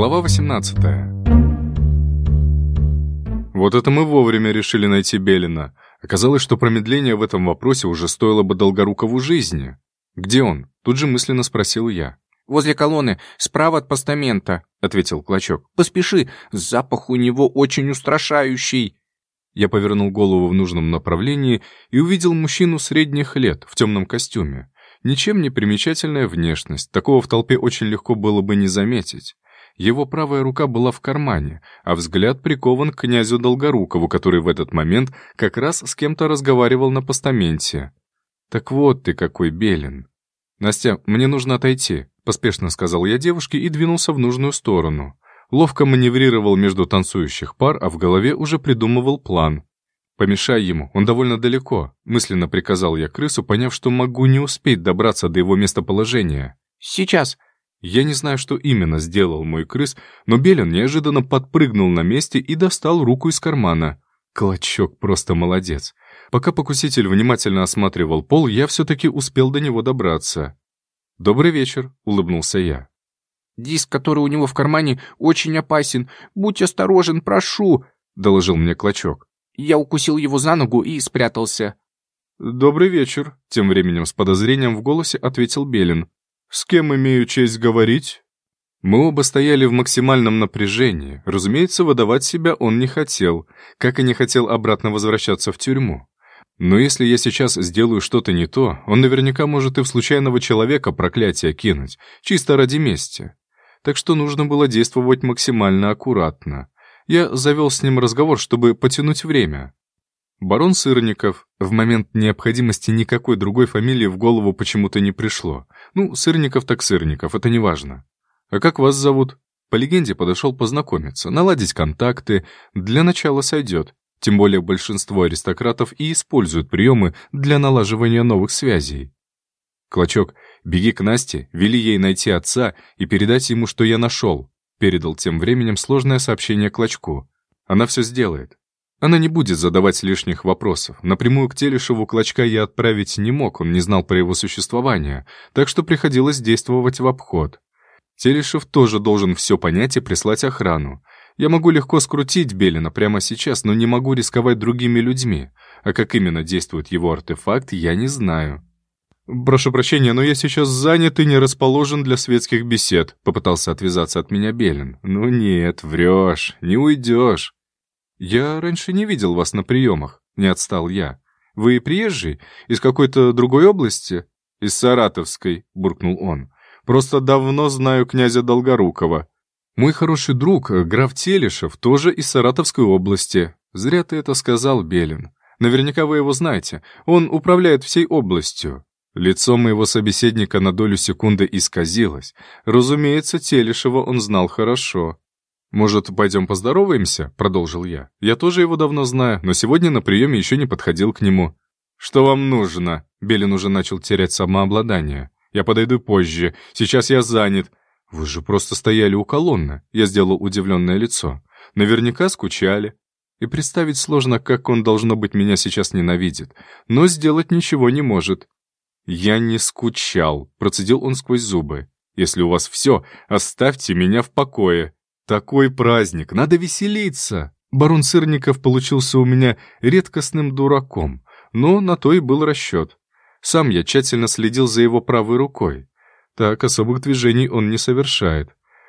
Глава 18 Вот это мы вовремя решили найти Белина. Оказалось, что промедление в этом вопросе уже стоило бы Долгорукову жизни. «Где он?» — тут же мысленно спросил я. «Возле колонны, справа от постамента», — ответил Клочок. «Поспеши, запах у него очень устрашающий». Я повернул голову в нужном направлении и увидел мужчину средних лет в темном костюме. Ничем не примечательная внешность, такого в толпе очень легко было бы не заметить. Его правая рука была в кармане, а взгляд прикован к князю Долгорукову, который в этот момент как раз с кем-то разговаривал на постаменте. «Так вот ты какой, Белин!» «Настя, мне нужно отойти», — поспешно сказал я девушке и двинулся в нужную сторону. Ловко маневрировал между танцующих пар, а в голове уже придумывал план. «Помешай ему, он довольно далеко», — мысленно приказал я крысу, поняв, что могу не успеть добраться до его местоположения. «Сейчас!» Я не знаю, что именно сделал мой крыс, но Белин неожиданно подпрыгнул на месте и достал руку из кармана. Клочок просто молодец. Пока покуситель внимательно осматривал пол, я все-таки успел до него добраться. «Добрый вечер», — улыбнулся я. «Диск, который у него в кармане, очень опасен. Будь осторожен, прошу», — доложил мне Клочок. Я укусил его за ногу и спрятался. «Добрый вечер», — тем временем с подозрением в голосе ответил Белин. «С кем имею честь говорить?» Мы оба стояли в максимальном напряжении. Разумеется, выдавать себя он не хотел, как и не хотел обратно возвращаться в тюрьму. Но если я сейчас сделаю что-то не то, он наверняка может и в случайного человека проклятие кинуть, чисто ради мести. Так что нужно было действовать максимально аккуратно. Я завел с ним разговор, чтобы потянуть время. Барон Сырников. В момент необходимости никакой другой фамилии в голову почему-то не пришло. Ну, Сырников так Сырников, это не важно. А как вас зовут? По легенде подошел познакомиться, наладить контакты. Для начала сойдет. Тем более большинство аристократов и используют приемы для налаживания новых связей. Клочок, беги к Насте, вели ей найти отца и передать ему, что я нашел. Передал тем временем сложное сообщение Клочку. Она все сделает. Она не будет задавать лишних вопросов. Напрямую к Телешеву Клочка я отправить не мог, он не знал про его существование, так что приходилось действовать в обход. Телешев тоже должен все понять и прислать охрану. Я могу легко скрутить Белина прямо сейчас, но не могу рисковать другими людьми. А как именно действует его артефакт, я не знаю. «Прошу прощения, но я сейчас занят и не расположен для светских бесед», — попытался отвязаться от меня Белин. «Ну нет, врешь, не уйдешь». «Я раньше не видел вас на приемах», — не отстал я. «Вы приезжий? Из какой-то другой области?» «Из Саратовской», — буркнул он. «Просто давно знаю князя Долгорукова. Мой хороший друг, граф Телешев, тоже из Саратовской области. Зря ты это сказал, Белин. Наверняка вы его знаете. Он управляет всей областью. Лицо моего собеседника на долю секунды исказилось. Разумеется, Телешева он знал хорошо. «Может, пойдем поздороваемся?» — продолжил я. «Я тоже его давно знаю, но сегодня на приеме еще не подходил к нему». «Что вам нужно?» Белин уже начал терять самообладание. «Я подойду позже. Сейчас я занят». «Вы же просто стояли у колонны», — я сделал удивленное лицо. «Наверняка скучали». И представить сложно, как он, должно быть, меня сейчас ненавидит. Но сделать ничего не может. «Я не скучал», — процедил он сквозь зубы. «Если у вас все, оставьте меня в покое. Такой праздник, надо веселиться». Барон Сырников получился у меня редкостным дураком, но на то и был расчет. Сам я тщательно следил за его правой рукой. Так, особых движений он не совершает.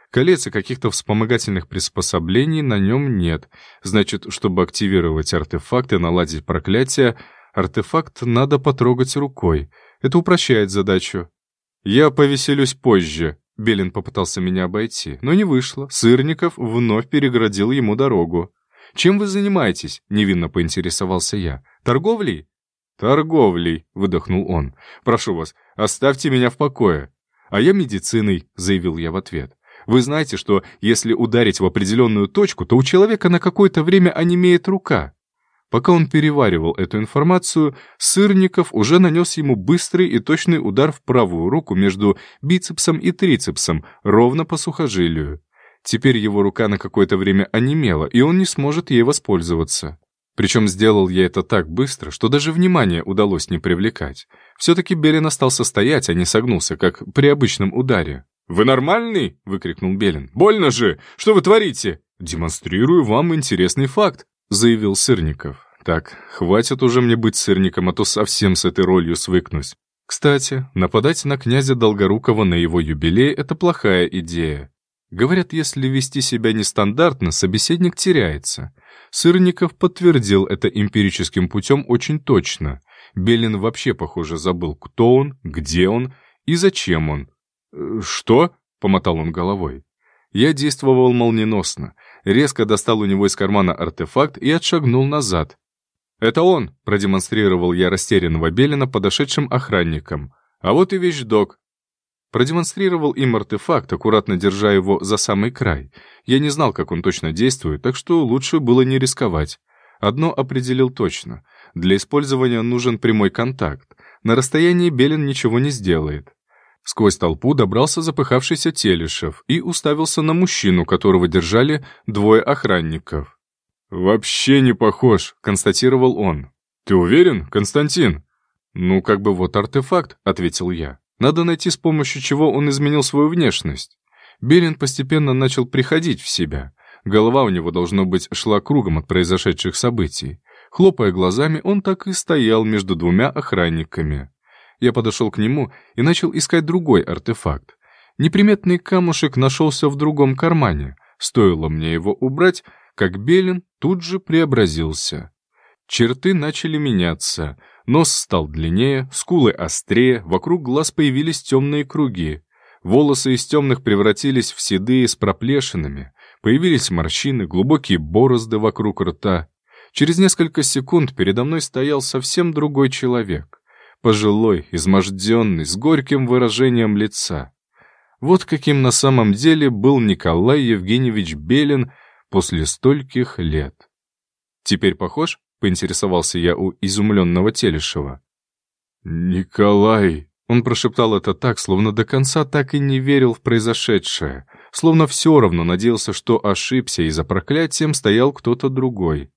Колец и каких-то вспомогательных приспособлений на нем нет. Значит, чтобы активировать артефакт и наладить проклятие, артефакт надо потрогать рукой. Это упрощает задачу. Я повеселюсь позже. Белин попытался меня обойти, но не вышло. Сырников вновь переградил ему дорогу. «Чем вы занимаетесь?» — невинно поинтересовался я. «Торговлей?» «Торговлей», — выдохнул он. «Прошу вас, оставьте меня в покое». «А я медициной», — заявил я в ответ. «Вы знаете, что если ударить в определенную точку, то у человека на какое-то время онемеет рука. Пока он переваривал эту информацию, Сырников уже нанес ему быстрый и точный удар в правую руку между бицепсом и трицепсом, ровно по сухожилию. Теперь его рука на какое-то время онемела, и он не сможет ей воспользоваться. Причем сделал я это так быстро, что даже внимание удалось не привлекать. Все-таки Берин остался стоять, а не согнулся, как при обычном ударе. «Вы нормальный?» — выкрикнул Белин. «Больно же! Что вы творите?» «Демонстрирую вам интересный факт», — заявил Сырников. «Так, хватит уже мне быть сырником, а то совсем с этой ролью свыкнусь. Кстати, нападать на князя Долгорукова на его юбилей — это плохая идея. Говорят, если вести себя нестандартно, собеседник теряется. Сырников подтвердил это эмпирическим путем очень точно. Белин вообще, похоже, забыл, кто он, где он и зачем он. «Э, «Что?» — помотал он головой. Я действовал молниеносно, резко достал у него из кармана артефакт и отшагнул назад. «Это он!» — продемонстрировал я растерянного Белина подошедшим охранникам. «А вот и вещдок». Продемонстрировал им артефакт, аккуратно держа его за самый край. Я не знал, как он точно действует, так что лучше было не рисковать. Одно определил точно. Для использования нужен прямой контакт. На расстоянии Белин ничего не сделает. Сквозь толпу добрался запыхавшийся Телешев и уставился на мужчину, которого держали двое охранников. «Вообще не похож», — констатировал он. «Ты уверен, Константин?» «Ну, как бы вот артефакт», — ответил я. «Надо найти, с помощью чего он изменил свою внешность». Белин постепенно начал приходить в себя. Голова у него, должно быть, шла кругом от произошедших событий. Хлопая глазами, он так и стоял между двумя охранниками. Я подошел к нему и начал искать другой артефакт. Неприметный камушек нашелся в другом кармане. Стоило мне его убрать, как Белин тут же преобразился. Черты начали меняться, нос стал длиннее, скулы острее, вокруг глаз появились темные круги. Волосы из темных превратились в седые с проплешинами, появились морщины, глубокие борозды вокруг рта. Через несколько секунд передо мной стоял совсем другой человек. Пожилой, изможденный, с горьким выражением лица. Вот каким на самом деле был Николай Евгеньевич Белин после стольких лет. «Теперь похож?» — поинтересовался я у изумленного Телешева. «Николай!» Он прошептал это так, словно до конца так и не верил в произошедшее, словно все равно надеялся, что ошибся, и за проклятием стоял кто-то другой.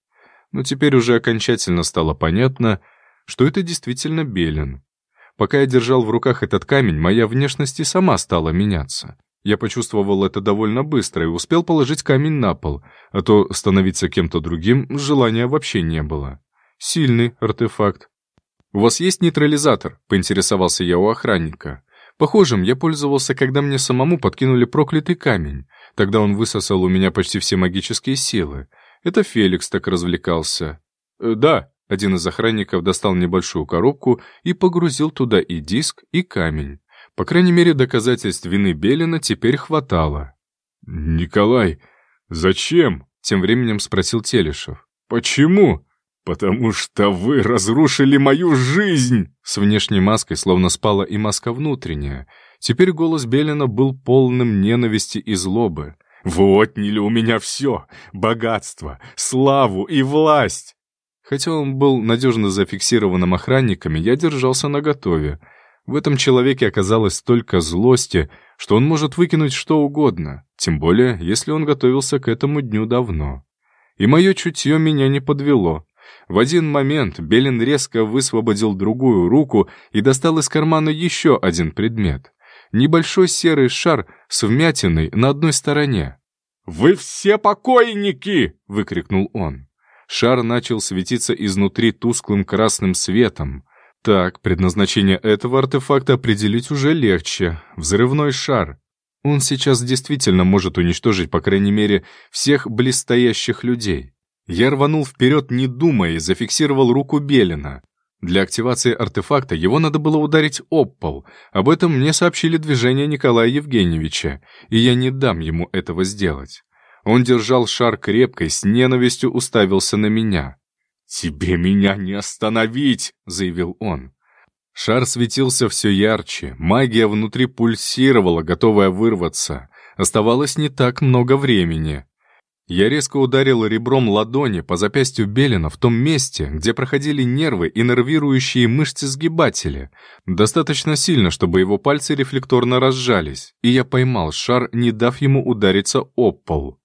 Но теперь уже окончательно стало понятно, что это действительно Белин. Пока я держал в руках этот камень, моя внешность и сама стала меняться. Я почувствовал это довольно быстро и успел положить камень на пол, а то становиться кем-то другим желания вообще не было. Сильный артефакт. «У вас есть нейтрализатор?» — поинтересовался я у охранника. Похожим я пользовался, когда мне самому подкинули проклятый камень. Тогда он высосал у меня почти все магические силы. Это Феликс так развлекался. «Э, «Да», — один из охранников достал небольшую коробку и погрузил туда и диск, и камень. По крайней мере, доказательств вины Белина теперь хватало. «Николай, зачем?» — тем временем спросил Телешев. «Почему?» «Потому что вы разрушили мою жизнь!» С внешней маской словно спала и маска внутренняя. Теперь голос Белина был полным ненависти и злобы. «Вы отняли у меня все! Богатство, славу и власть!» Хотя он был надежно зафиксированным охранниками, я держался наготове. В этом человеке оказалось столько злости, что он может выкинуть что угодно, тем более, если он готовился к этому дню давно. И мое чутье меня не подвело. В один момент Белин резко высвободил другую руку и достал из кармана еще один предмет. Небольшой серый шар с вмятиной на одной стороне. «Вы все покойники!» — выкрикнул он. Шар начал светиться изнутри тусклым красным светом. Так, предназначение этого артефакта определить уже легче. Взрывной шар. Он сейчас действительно может уничтожить, по крайней мере, всех близстоящих людей. Я рванул вперед, не думая, и зафиксировал руку Белина. Для активации артефакта его надо было ударить об пол. Об этом мне сообщили движения Николая Евгеньевича, и я не дам ему этого сделать. Он держал шар крепко и с ненавистью уставился на меня. «Тебе меня не остановить!» — заявил он. Шар светился все ярче, магия внутри пульсировала, готовая вырваться. Оставалось не так много времени. Я резко ударил ребром ладони по запястью Белина в том месте, где проходили нервы и нервирующие мышцы-сгибатели. Достаточно сильно, чтобы его пальцы рефлекторно разжались, и я поймал шар, не дав ему удариться об пол.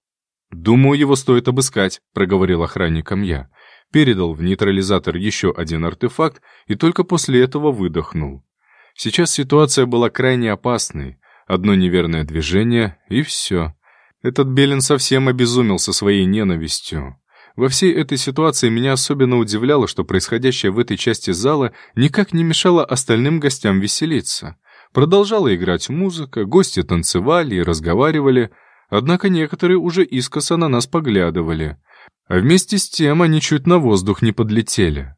«Думаю, его стоит обыскать», — проговорил охранником я передал в нейтрализатор еще один артефакт и только после этого выдохнул. Сейчас ситуация была крайне опасной. Одно неверное движение, и все. Этот Белин совсем обезумел со своей ненавистью. Во всей этой ситуации меня особенно удивляло, что происходящее в этой части зала никак не мешало остальным гостям веселиться. Продолжала играть музыка, гости танцевали и разговаривали, однако некоторые уже искоса на нас поглядывали. А вместе с тем они чуть на воздух не подлетели.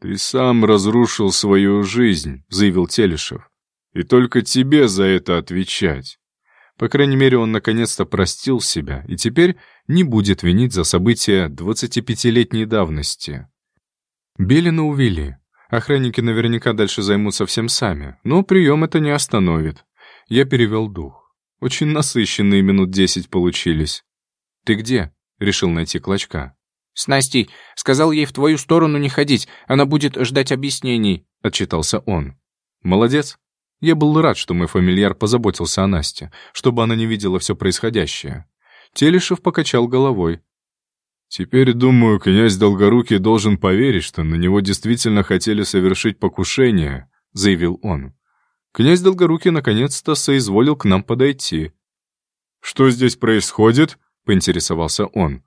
«Ты сам разрушил свою жизнь», — заявил Телешев. «И только тебе за это отвечать». По крайней мере, он наконец-то простил себя и теперь не будет винить за события 25-летней давности. Белина увели. Охранники наверняка дальше займутся всем сами, но прием это не остановит. Я перевел дух. Очень насыщенные минут десять получились. «Ты где?» — решил найти Клочка. «С Настей. Сказал ей в твою сторону не ходить. Она будет ждать объяснений», — отчитался он. «Молодец. Я был рад, что мой фамильяр позаботился о Насте, чтобы она не видела все происходящее. Телешев покачал головой. «Теперь, думаю, князь Долгорукий должен поверить, что на него действительно хотели совершить покушение», — заявил он. Князь Долгорукий наконец-то соизволил к нам подойти. «Что здесь происходит?» — поинтересовался он.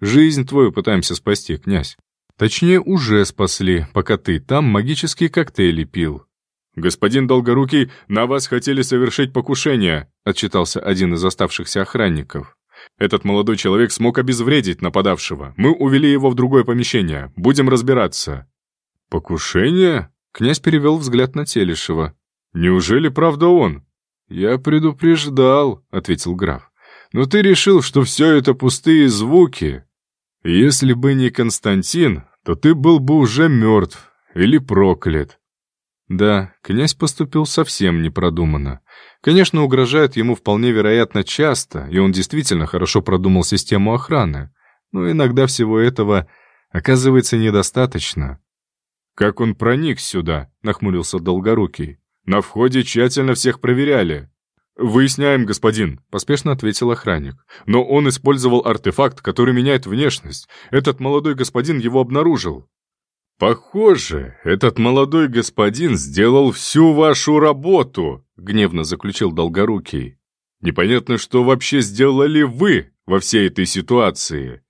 «Жизнь твою пытаемся спасти, князь. Точнее, уже спасли, пока ты там магические коктейли пил». «Господин Долгорукий, на вас хотели совершить покушение», — отчитался один из оставшихся охранников. Этот молодой человек смог обезвредить нападавшего. Мы увели его в другое помещение. Будем разбираться». «Покушение?» Князь перевел взгляд на Телешева. «Неужели правда он?» «Я предупреждал», — ответил граф. «Но ты решил, что все это пустые звуки. Если бы не Константин, то ты был бы уже мертв или проклят». Да, князь поступил совсем непродуманно. Конечно, угрожают ему вполне вероятно часто, и он действительно хорошо продумал систему охраны. Но иногда всего этого оказывается недостаточно. «Как он проник сюда?» — нахмурился Долгорукий. «На входе тщательно всех проверяли». «Выясняем, господин», — поспешно ответил охранник. «Но он использовал артефакт, который меняет внешность. Этот молодой господин его обнаружил». «Похоже, этот молодой господин сделал всю вашу работу», — гневно заключил Долгорукий. «Непонятно, что вообще сделали вы во всей этой ситуации».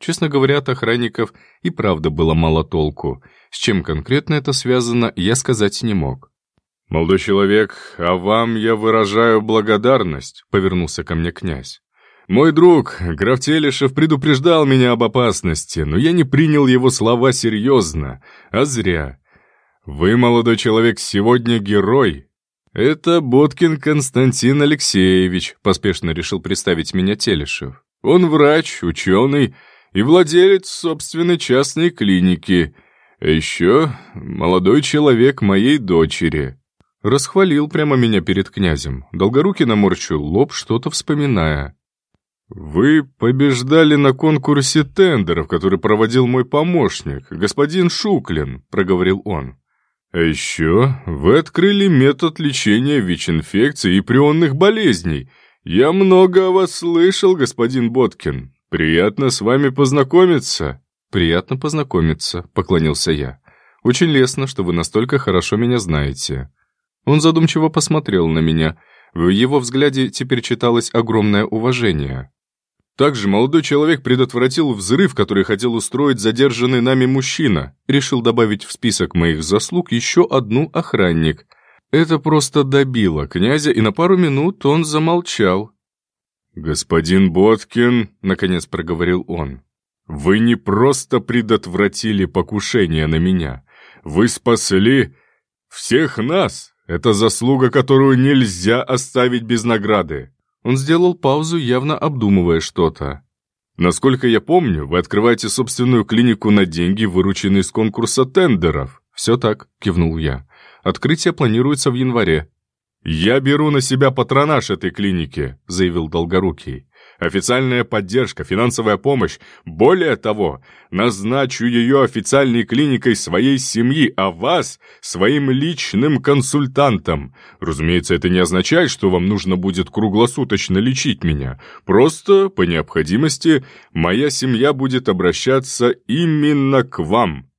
Честно говоря, от охранников и правда было мало толку. С чем конкретно это связано, я сказать не мог. «Молодой человек, а вам я выражаю благодарность», — повернулся ко мне князь. Мой друг, граф Телешев, предупреждал меня об опасности, но я не принял его слова серьезно, а зря. Вы, молодой человек, сегодня герой. Это Боткин Константин Алексеевич, поспешно решил представить меня Телешев. Он врач, ученый и владелец собственной частной клиники. А еще молодой человек моей дочери. Расхвалил прямо меня перед князем. Долгорукий наморщил лоб, что-то вспоминая. «Вы побеждали на конкурсе тендеров, который проводил мой помощник, господин Шуклин», — проговорил он. «А еще вы открыли метод лечения ВИЧ-инфекций и прионных болезней. Я много о вас слышал, господин Боткин. Приятно с вами познакомиться». «Приятно познакомиться», — поклонился я. «Очень лестно, что вы настолько хорошо меня знаете». Он задумчиво посмотрел на меня. В его взгляде теперь читалось огромное уважение. Также молодой человек предотвратил взрыв, который хотел устроить задержанный нами мужчина. Решил добавить в список моих заслуг еще одну охранник. Это просто добило князя, и на пару минут он замолчал. «Господин Боткин», — наконец проговорил он, — «вы не просто предотвратили покушение на меня. Вы спасли всех нас. Это заслуга, которую нельзя оставить без награды. Он сделал паузу, явно обдумывая что-то. «Насколько я помню, вы открываете собственную клинику на деньги, вырученные из конкурса тендеров». «Все так», — кивнул я. «Открытие планируется в январе». «Я беру на себя патронаж этой клиники», — заявил Долгорукий. Официальная поддержка, финансовая помощь. Более того, назначу ее официальной клиникой своей семьи, а вас – своим личным консультантом. Разумеется, это не означает, что вам нужно будет круглосуточно лечить меня. Просто, по необходимости, моя семья будет обращаться именно к вам.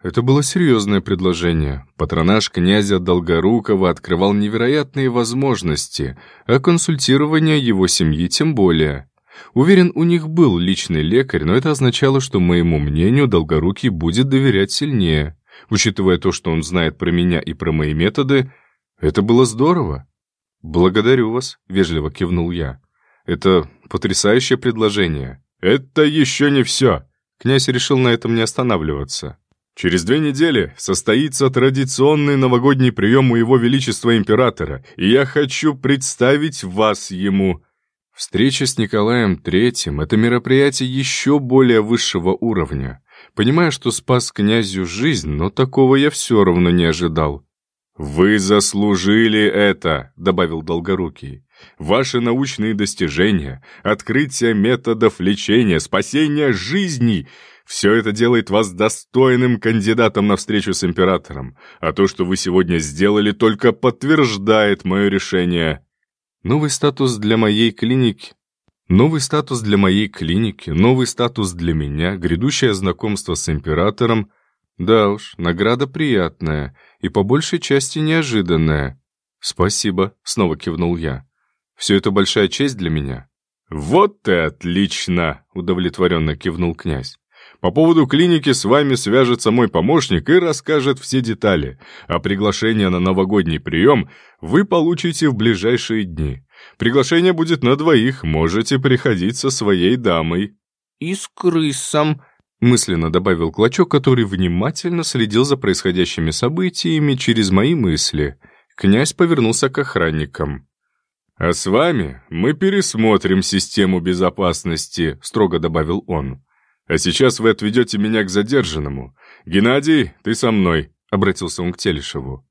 Это было серьезное предложение. Патронаж князя Долгорукова открывал невероятные возможности, а консультирование его семьи тем более. Уверен, у них был личный лекарь, но это означало, что моему мнению Долгорукий будет доверять сильнее. Учитывая то, что он знает про меня и про мои методы, это было здорово. «Благодарю вас», — вежливо кивнул я. «Это потрясающее предложение». «Это еще не все!» Князь решил на этом не останавливаться. Через две недели состоится традиционный новогодний прием у Его Величества Императора, и я хочу представить вас ему. Встреча с Николаем Третьим — это мероприятие еще более высшего уровня. Понимаю, что спас князю жизнь, но такого я все равно не ожидал. «Вы заслужили это», — добавил Долгорукий. «Ваши научные достижения, открытие методов лечения, спасение жизней — все это делает вас достойным кандидатом на встречу с императором, а то, что вы сегодня сделали, только подтверждает мое решение. Новый статус для моей клиники. Новый статус для моей клиники, новый статус для меня, грядущее знакомство с императором. Да уж, награда приятная и по большей части неожиданная. Спасибо, снова кивнул я. Все это большая честь для меня. Вот и отлично, удовлетворенно кивнул князь. По поводу клиники с вами свяжется мой помощник и расскажет все детали, а приглашение на новогодний прием вы получите в ближайшие дни. Приглашение будет на двоих, можете приходить со своей дамой». «И с крысом», — мысленно добавил Клочок, который внимательно следил за происходящими событиями через мои мысли. Князь повернулся к охранникам. «А с вами мы пересмотрим систему безопасности», — строго добавил он. А сейчас вы отведете меня к задержанному. Геннадий, ты со мной», — обратился он к Телешеву.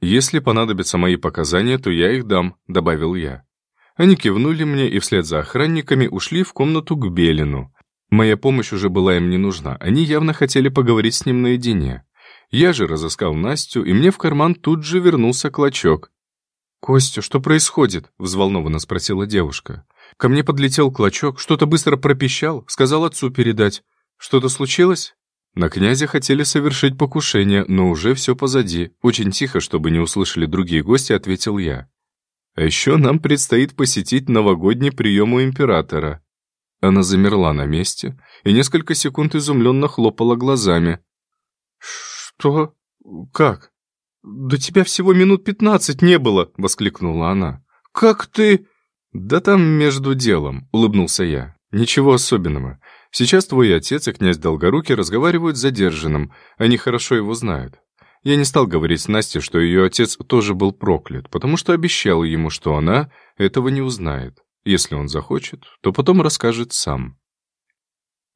«Если понадобятся мои показания, то я их дам», — добавил я. Они кивнули мне и вслед за охранниками ушли в комнату к Белину. Моя помощь уже была им не нужна, они явно хотели поговорить с ним наедине. Я же разыскал Настю, и мне в карман тут же вернулся клочок. «Костя, что происходит?» — взволнованно спросила девушка. Ко мне подлетел клочок, что-то быстро пропищал, сказал отцу передать. Что-то случилось? На князя хотели совершить покушение, но уже все позади. Очень тихо, чтобы не услышали другие гости, ответил я. А еще нам предстоит посетить новогодний прием у императора. Она замерла на месте и несколько секунд изумленно хлопала глазами. «Что? Как? До тебя всего минут пятнадцать не было!» — воскликнула она. «Как ты...» «Да там между делом», — улыбнулся я. «Ничего особенного. Сейчас твой отец и князь Долгорукий разговаривают с задержанным. Они хорошо его знают. Я не стал говорить Насте, что ее отец тоже был проклят, потому что обещал ему, что она этого не узнает. Если он захочет, то потом расскажет сам».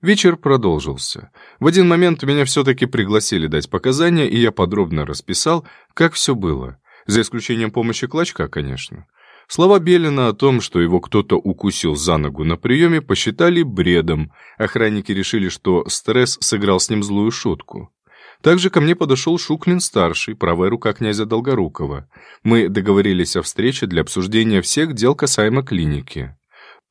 Вечер продолжился. В один момент меня все-таки пригласили дать показания, и я подробно расписал, как все было. За исключением помощи Клочка, конечно. Слова Белина о том, что его кто-то укусил за ногу на приеме, посчитали бредом. Охранники решили, что стресс сыграл с ним злую шутку. Также ко мне подошел Шуклин-старший, правая рука князя Долгорукова. Мы договорились о встрече для обсуждения всех дел касаемо клиники.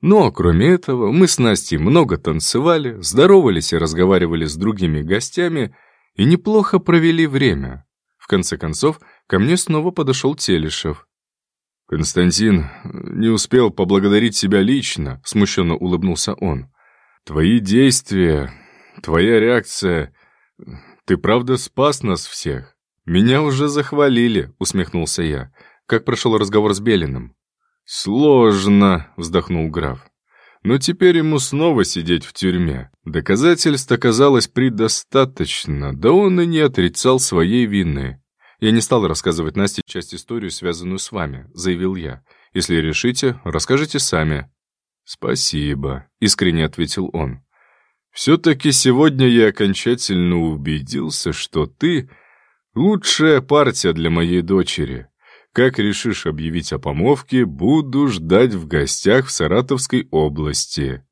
Но, кроме этого, мы с Настей много танцевали, здоровались и разговаривали с другими гостями и неплохо провели время. В конце концов, ко мне снова подошел Телешев. «Константин не успел поблагодарить себя лично», — смущенно улыбнулся он. «Твои действия, твоя реакция... Ты правда спас нас всех?» «Меня уже захвалили», — усмехнулся я. «Как прошел разговор с Белиным?» «Сложно», — вздохнул граф. «Но теперь ему снова сидеть в тюрьме. Доказательств оказалось предостаточно, да он и не отрицал своей вины. «Я не стал рассказывать Насте часть историю, связанную с вами», — заявил я. «Если решите, расскажите сами». «Спасибо», — искренне ответил он. «Все-таки сегодня я окончательно убедился, что ты — лучшая партия для моей дочери. Как решишь объявить о помолвке, буду ждать в гостях в Саратовской области».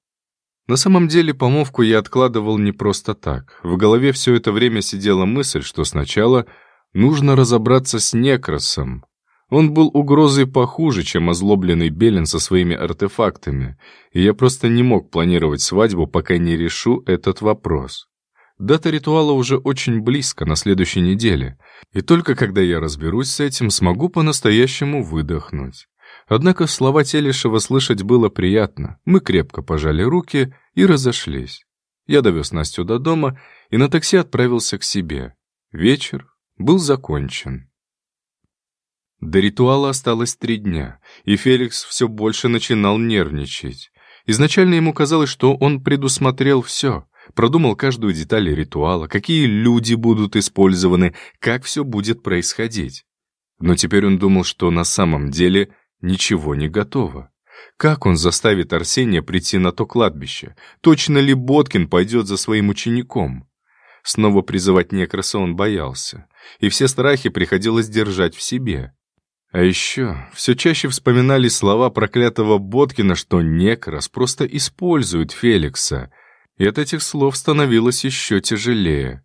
На самом деле помолвку я откладывал не просто так. В голове все это время сидела мысль, что сначала Нужно разобраться с Некросом. Он был угрозой похуже, чем озлобленный Белин со своими артефактами, и я просто не мог планировать свадьбу, пока не решу этот вопрос. Дата ритуала уже очень близко, на следующей неделе, и только когда я разберусь с этим, смогу по-настоящему выдохнуть. Однако слова Телешева слышать было приятно. Мы крепко пожали руки и разошлись. Я довез Настю до дома и на такси отправился к себе. Вечер был закончен. До ритуала осталось три дня, и Феликс все больше начинал нервничать. Изначально ему казалось, что он предусмотрел все, продумал каждую деталь ритуала, какие люди будут использованы, как все будет происходить. Но теперь он думал, что на самом деле ничего не готово. Как он заставит Арсения прийти на то кладбище? Точно ли Боткин пойдет за своим учеником? Снова призывать некраса он боялся, и все страхи приходилось держать в себе. А еще все чаще вспоминали слова проклятого Боткина, что некрас просто использует Феликса, и от этих слов становилось еще тяжелее.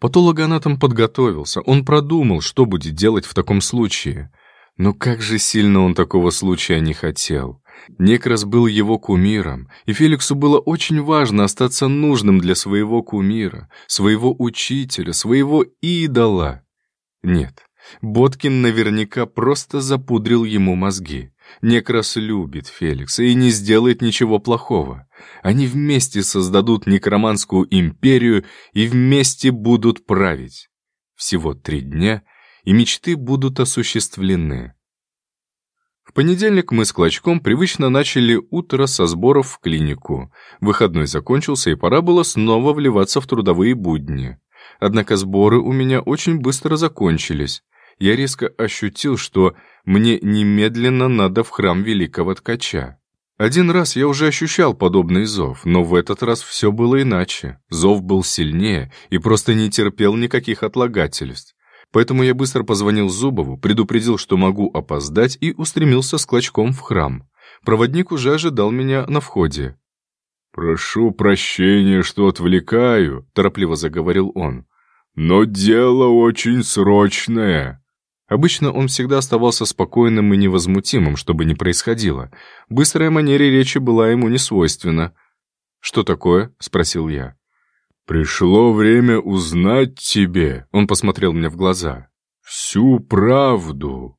Патологоанатом подготовился, он продумал, что будет делать в таком случае. Но как же сильно он такого случая не хотел. Некрас был его кумиром, и Феликсу было очень важно остаться нужным для своего кумира, своего учителя, своего идола. Нет, Боткин наверняка просто запудрил ему мозги. Некрас любит Феликса и не сделает ничего плохого. Они вместе создадут некроманскую империю и вместе будут править. Всего три дня, и мечты будут осуществлены. В понедельник мы с Клочком привычно начали утро со сборов в клинику. Выходной закончился, и пора было снова вливаться в трудовые будни. Однако сборы у меня очень быстро закончились. Я резко ощутил, что мне немедленно надо в храм великого ткача. Один раз я уже ощущал подобный зов, но в этот раз все было иначе. Зов был сильнее и просто не терпел никаких отлагательств. Поэтому я быстро позвонил Зубову, предупредил, что могу опоздать, и устремился с клочком в храм. Проводник уже ожидал меня на входе. «Прошу прощения, что отвлекаю», — торопливо заговорил он. «Но дело очень срочное». Обычно он всегда оставался спокойным и невозмутимым, что бы ни происходило. Быстрая манера речи была ему не свойственна. «Что такое?» — спросил я. «Пришло время узнать тебе», — он посмотрел мне в глаза, — «всю правду».